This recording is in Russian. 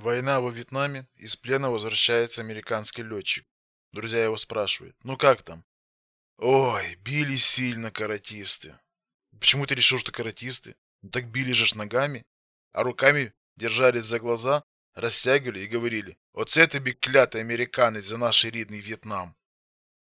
Война во Вьетнаме, из плена возвращается американский летчик. Друзья его спрашивают, ну как там? Ой, били сильно каратисты. Почему ты решил, что каратисты? Ну так били же ж ногами, а руками держались за глаза, растягивали и говорили, оце тобі клятый американец за наш рідний Вьетнам".